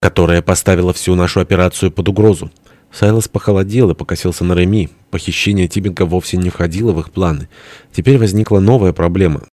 которая поставила всю нашу операцию под угрозу. Сайлос похолодел и покосился на Реми. Похищение Тибинга вовсе не входило в их планы. Теперь возникла новая проблема.